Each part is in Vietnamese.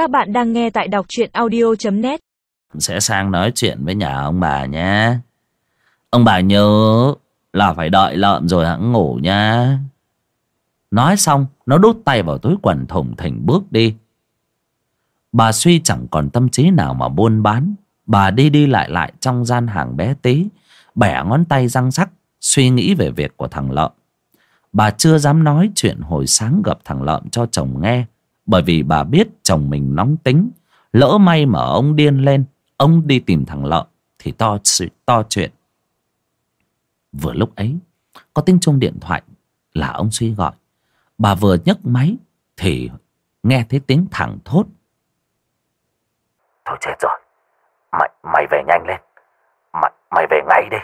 Các bạn đang nghe tại đọc truyện audio.net Sẽ sang nói chuyện với nhà ông bà nhé. Ông bà nhớ là phải đợi lợm rồi hẵng ngủ nha Nói xong, Nó đút tay vào túi quần thủng thỉnh bước đi. Bà suy chẳng còn tâm trí nào mà buôn bán. Bà đi đi lại lại trong gian hàng bé tí, Bẻ ngón tay răng sắc Suy nghĩ về việc của thằng lợm. Bà chưa dám nói chuyện hồi sáng gặp thằng lợm cho chồng nghe. Bởi vì bà biết chồng mình nóng tính. Lỡ may mà ông điên lên Ông đi tìm thằng lợn Thì to, to chuyện. Vừa lúc ấy Có tiếng chuông điện thoại Là ông suy gọi. Bà vừa nhấc máy Thì nghe thấy tiếng thẳng thốt. Thôi chết rồi. Mày, mày về nhanh lên. Mày, mày về ngay đi.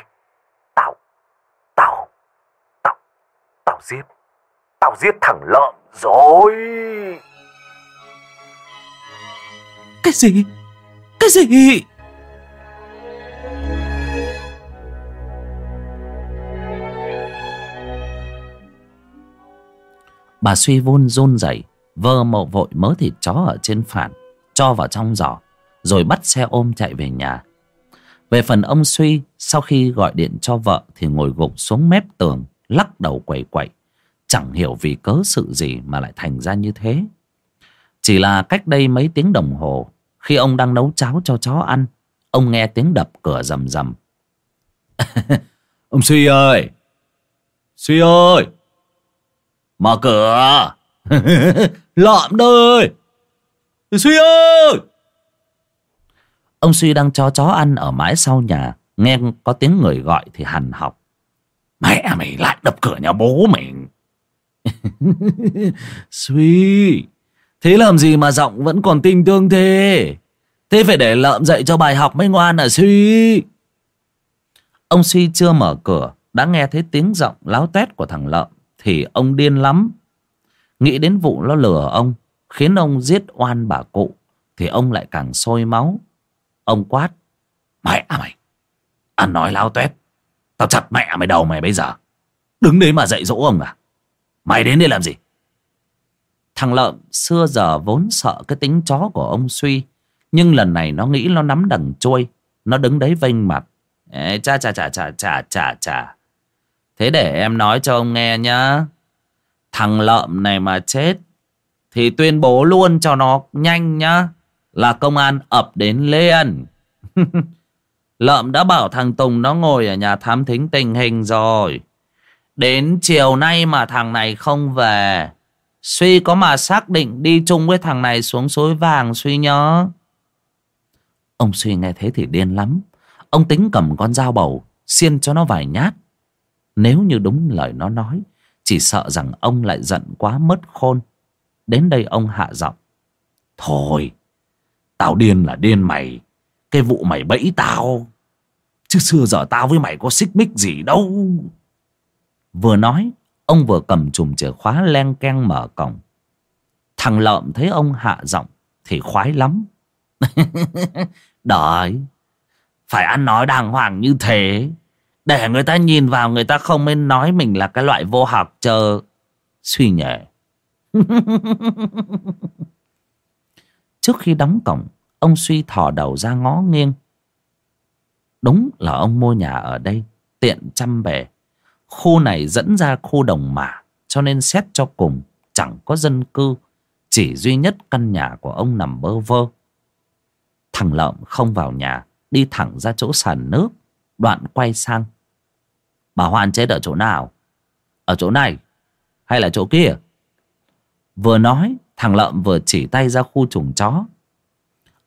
Tao Tao Tao Tao giết. Tao giết thằng lợn rồi. Cái gì? Cái gì? Bà suy vun run rẩy, Vơ mộ vội mớ thịt chó ở trên phản, Cho vào trong giỏ, Rồi bắt xe ôm chạy về nhà. Về phần ông suy, Sau khi gọi điện cho vợ Thì ngồi gục xuống mép tường, Lắc đầu quẩy quẩy Chẳng hiểu vì cớ sự gì mà lại thành ra như thế. Chỉ là cách đây mấy tiếng đồng hồ khi ông đang nấu cháo cho chó ăn Ông nghe tiếng đập cửa rầm rầm. Ông Suy ơi! Suy ơi! Mở cửa! Lợm đây Suy ơi! Ông Suy đang cho chó ăn ở mái sau nhà Nghe có tiếng người gọi thì hằn học. Mẹ mày lại đập cửa nhà bố mình. Suy Thế làm gì mà giọng vẫn còn tinh tương thế? Thế phải để lợm dạy cho bài học mới ngoan à Suy? Ông Suy chưa mở cửa, Đã nghe thấy tiếng giọng láo tét của thằng lợm, Thì ông điên lắm. Nghĩ đến vụ nó lừa ông, Khiến ông giết oan bà cụ, Thì ông lại càng sôi máu. Ông quát, Mẹ à mày, Ăn nói láo tét. Tao chặt mẹ mày đầu mày bây giờ. Đứng đấy mà dạy dỗ ông à? Mày đến đây làm gì? Thằng lợm xưa giờ vốn sợ cái tính chó của ông Suy Nhưng lần này nó nghĩ nó nắm đằng trôi Nó đứng đấy vênh mặt. Ê, Chà chà chà chà chà chà chà Thế để em nói cho ông nghe nhá. Thằng lợm này mà chết Thì tuyên bố luôn cho nó nhanh nhá Là công an ập đến liền Lợm đã bảo thằng Tùng nó ngồi ở nhà thám thính tình hình rồi. Đến chiều nay mà thằng này không về Suy có mà xác định đi chung với thằng này xuống suối vàng Suy nhớ. Ông Suy nghe thế thì điên lắm. Ông tính cầm con dao bầu, Xiên cho nó vài nhát. Nếu như đúng lời nó nói, Chỉ sợ rằng ông lại giận quá mất khôn. Đến đây ông hạ giọng. Thôi, Tao điên là điên mày. Cái vụ mày bẫy tao. Chứ xưa giờ tao với mày có xích mích gì đâu. Vừa nói Ông vừa cầm chùm chìa khóa len keng mở cổng. Thằng lợm thấy ông hạ giọng Thì khoái lắm. Đợi Phải ăn nói đàng hoàng như thế. Để người ta nhìn vào Người ta không nên nói mình là cái loại vô học chờ Suy nhẹ Trước khi đóng cổng, Ông suy thò đầu ra ngó nghiêng. Đúng là ông mua nhà ở đây, Tiện chăm bề Khu này dẫn ra khu đồng mả Cho nên xét cho cùng, Chẳng có dân cư, Chỉ duy nhất căn nhà của ông nằm bơ vơ. Thằng lợm không vào nhà, Đi thẳng ra chỗ sàn nước, Đoạn quay sang. Bà Hoan chết ở chỗ nào? Ở chỗ này, Hay là chỗ kia? Vừa nói, Thằng lợm vừa chỉ tay ra khu chuồng chó.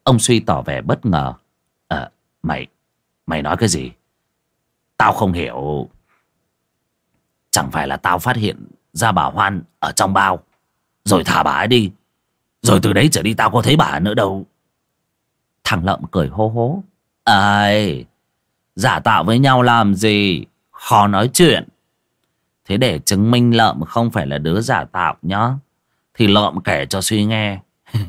Ông suy tỏ vẻ bất ngờ. Ờ mày Mày nói cái gì? Tao không hiểu. Chẳng phải là tao phát hiện ra bà Hoan ở trong bao. Rồi thả bà ấy đi. Rồi từ đấy trở đi tao có thấy bà nữa đâu. Thằng lợm cười hô hố. Ây Giả tạo với nhau làm gì? Khó nói chuyện. Thế để chứng minh lợm không phải là đứa giả tạo nhá, Thì lợm kể cho suy nghe.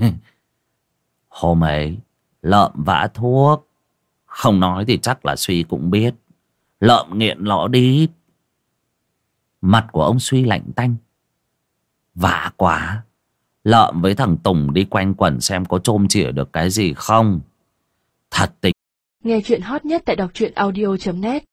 Hôm ấy, Lợm vã thuốc. Không nói thì chắc là suy cũng biết. Lợm nghiện lõ đít. Mặt của ông suy lạnh tanh. Vả quá. Lợm với thằng Tùng đi quanh quẩn xem có trôm chỉa được cái gì không. Thật tình. Nghe chuyện hot nhất tại đọc truyện audio.net